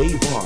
We want.